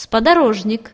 сподорожник.